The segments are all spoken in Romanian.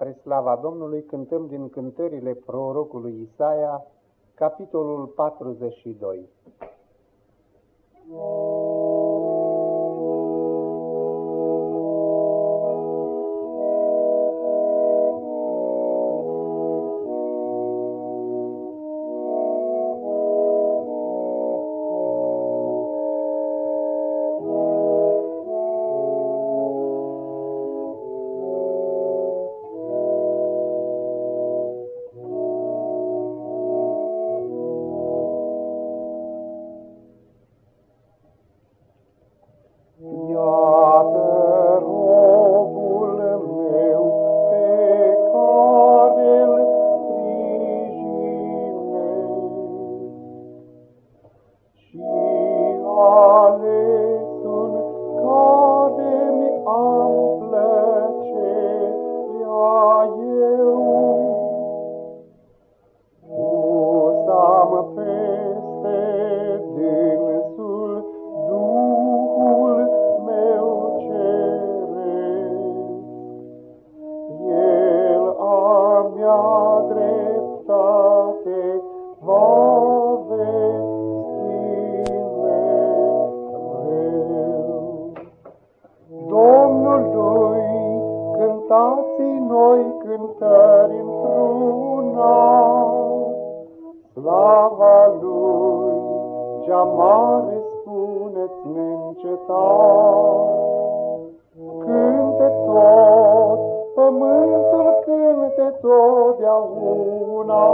Spre slava Domnului cântăm din cântările prorocului Isaia, capitolul 42. Noi cântări într-una, slava Lui, cea mare spuneți neîncetat. Cânte tot, pământul cânte totdeauna,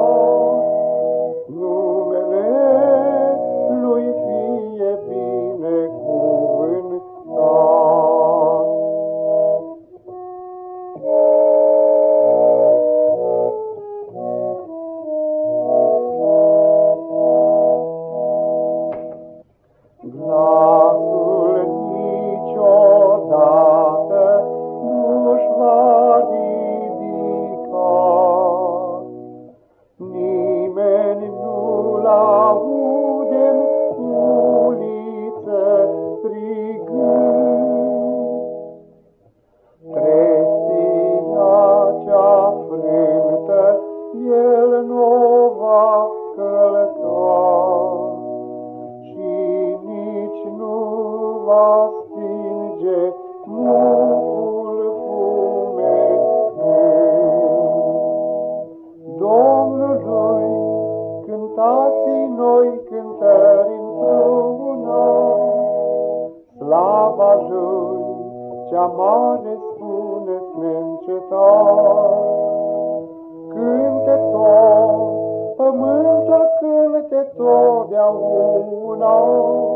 noi cântări într-una, slava Lui, cea mare spuneți neîncetat. Cânte tot, pământul cânte totdeauna, numele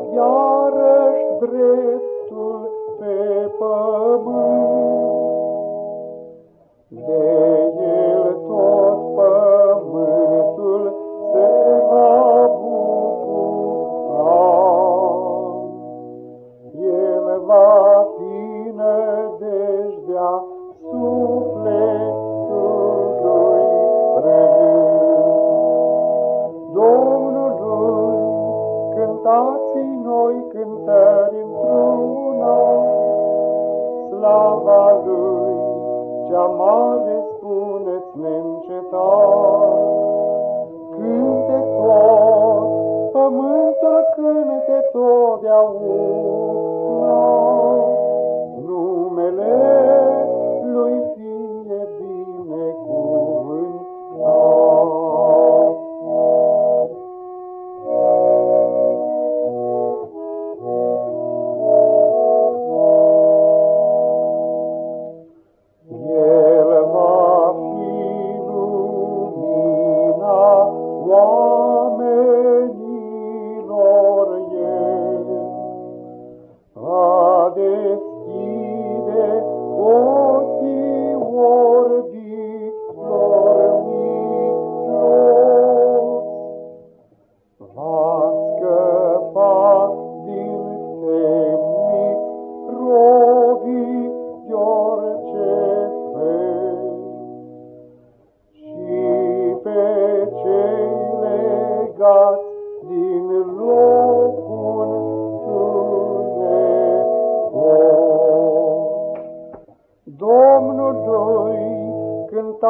dreptul pe pământ. De el tot pământul se va bucura. El va cântați noi cântări într-una, slava Lui, cea mare spuneți neîncetat. Cânte tot, pământul cânte totdeauna, numele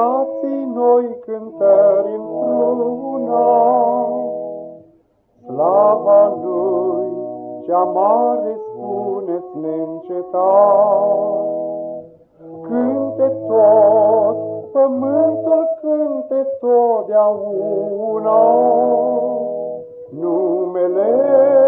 cântați noi cântări într-una. Slava Lui, cea mare spuneți neîncetat. Cânte tot, pământul cânte totdeauna, numele